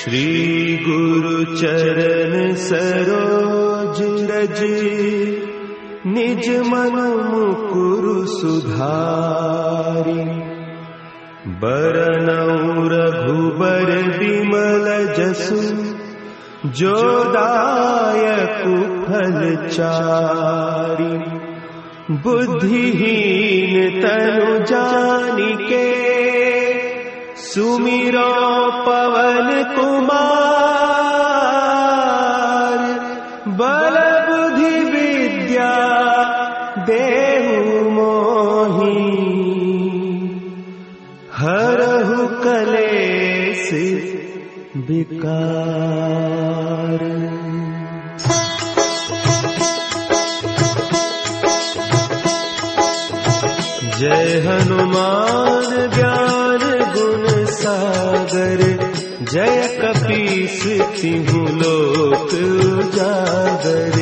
श्री रज निज मन मुकुरु सुधारी। बरनऊ रघुबर विमल जसु जो दायक फल चारी। बुद्धिहीन तनु जानिके सुमिरो पवन कुमार बल बुद्धि विद्या देहु मोही। हरहु कलेस विकार। जय हनुमान ज्ञान सागर जय कपीस तिहु लोक उजागर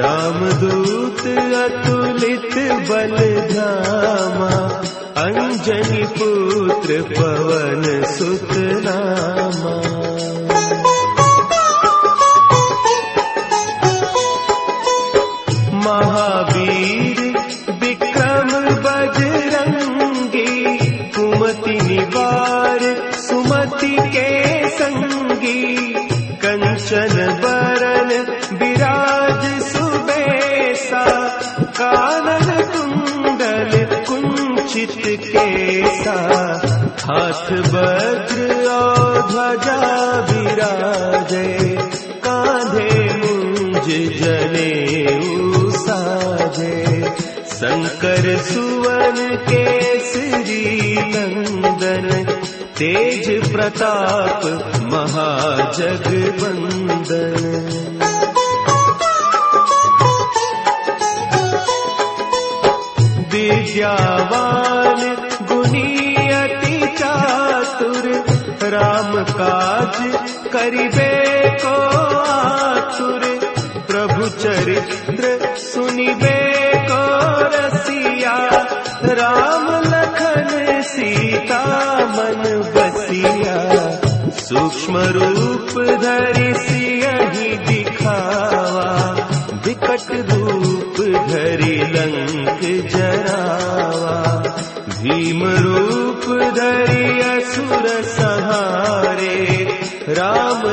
रामदूत अतुलित बल धामा, अंजनी पुत्र पवन सुत नामा केसा हाथ वज्र और ध्वजा विराजे, कांधे मुंज जने साजे शंकर सुवन केसरी नंदन, तेज प्रताप महाजगवंदन विद्यावान राम काज करिबे को आतुर, प्रभु चरित्र सुनिबे को रसिया। राम लखन सीता मन बसिया। सूक्ष्म रूप धरि सियहि दिखावा। विकट रूप धरि लंक जरावा। भीम रूप धरि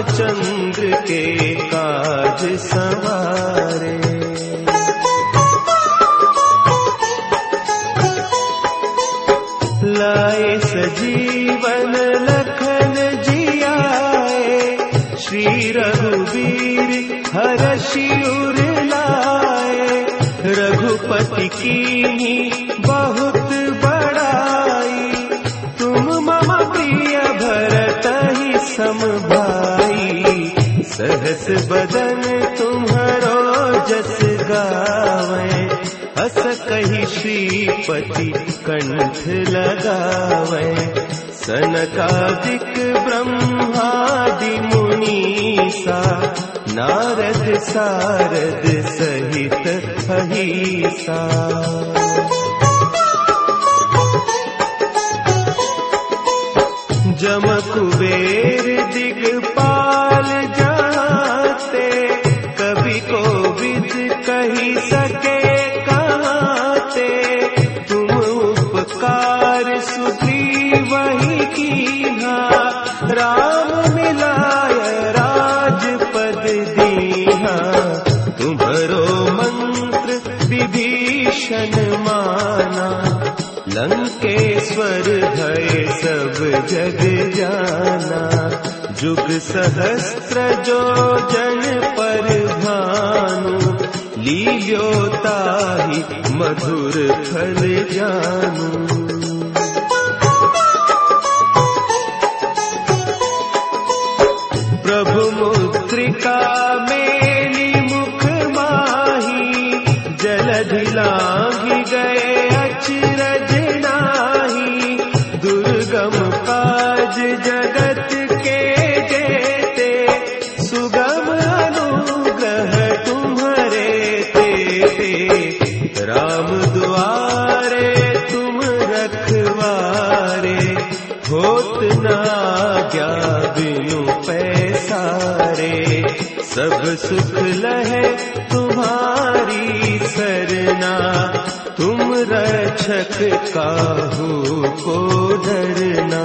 रामचंद्र के काज सवारे। लाए सजीवन लखन जियाए, श्री रघुवीर हर शिवर लाए। रघुपति की बहुत बड़ाई, तुम मम प्रिय भरत ही सम सहस बदन तुम्हारो जस गावे। हस कही श्रीपति कंठ लगावे। सनकादिक ब्रह्मादि मुनीसा नारद सारद सहित अहिसा। जम कुबेर दिगपाल उपकार सुग्री वही कीना। राम मिलाय राजपद दीना। तुम्हारो मंत्र विभीषण माना। लंकेश्वर भय सब जग जाना। जुग सहस्त्र जो जन पर भानु। लील्योताहि मधुर फल जानू। मुद्रिका मेली मुख माही, जलधि लांघि गए अचरज नाही। दुर्गम काज जगत के देते, सुगम अनुग्रह तुम्हारे तेते सुख लहे तुम्हारी सरना। तुम रक्षक काहू को डरना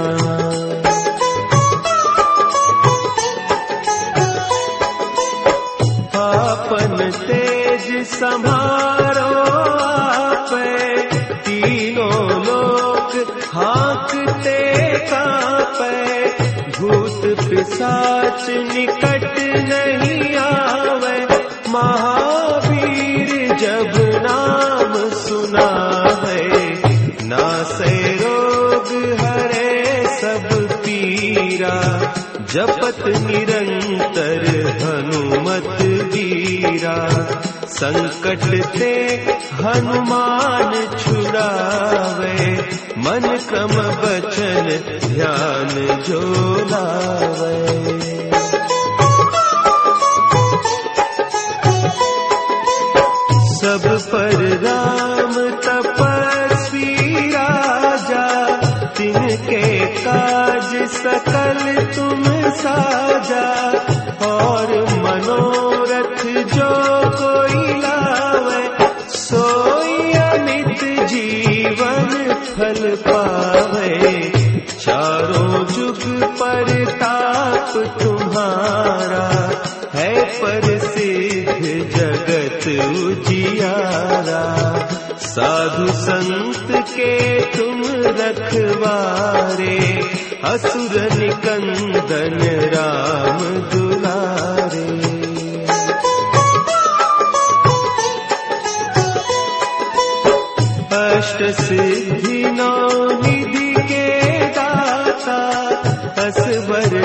आपन तेज संभारो आप। तीनों लोग हाँकते कापे। भूत पिशाच निकट नहीं आवे। महावीर जब नाम सुना है ना से रोग हरे सब पीरा। जपत निरंतर हनुमत वीरा संकट ते हनुमान छुड़ावे। मन क्रम बचन ध्यान जो लावे सब पर राम तपस्वी राजा तिनके काज सकल तुम साजा पावे, चारों जुग पर ताप तुम्हारा है प्रसिद्ध जगत उजियारा। साधु संत के तुम रखवारे, असुर निकंदन राम दुलारे। अष्ट सिद्धि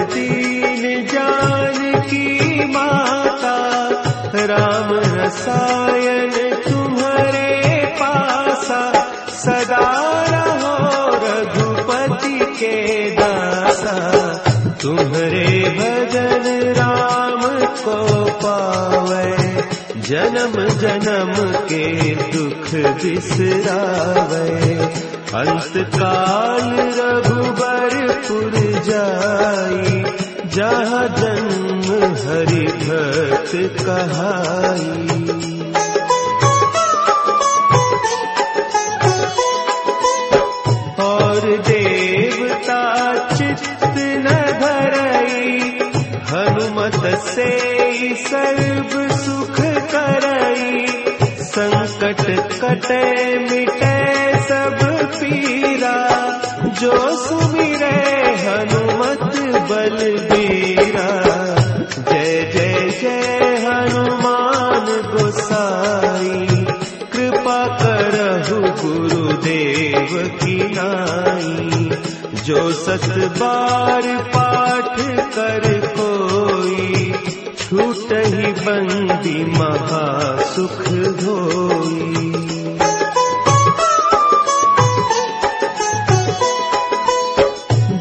दीन जान की माता, राम रसायन तुम्हारे पासा, सदा रहो रघुपति के दासा। तुम्हारे भजन राम को पावे, जन्म जन्म के दुख बिसरावे। अंत काल रघुबरपुर जाई, जहाँ जन्म हरि भक्त कहाई। और देवता चित्त न धरई, हनुमत से सर्व सुख करई। संकट कटे मिटे सब पीरा, जो सुमिरे हनुमत बलबीरा। जय जय जय हनुमान गोसाई, कृपा करहु गुरुदेव की नाई। जो सत बार पाठ कर कोई छूट ही बंदी महा सुख होई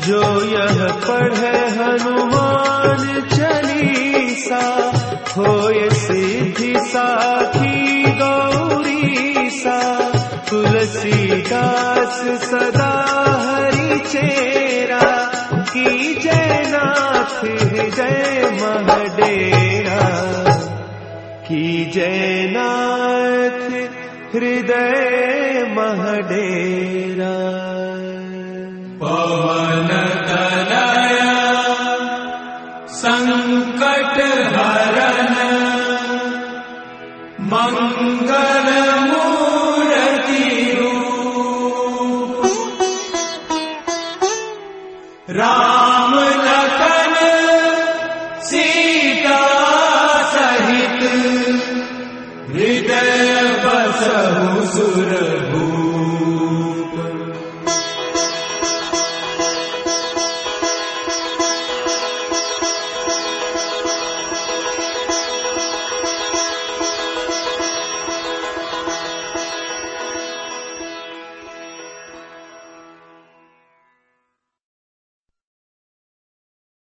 जो यह पढ़े हनुमान चालीसा होय सिद्धि साखी गौरी सा तुलसीदास सदा हरि चेरा। हृदय महडेरा की जयनाथ हृदय महडेरा पवन तनय संकट हरन मंगल मूर्ति रूप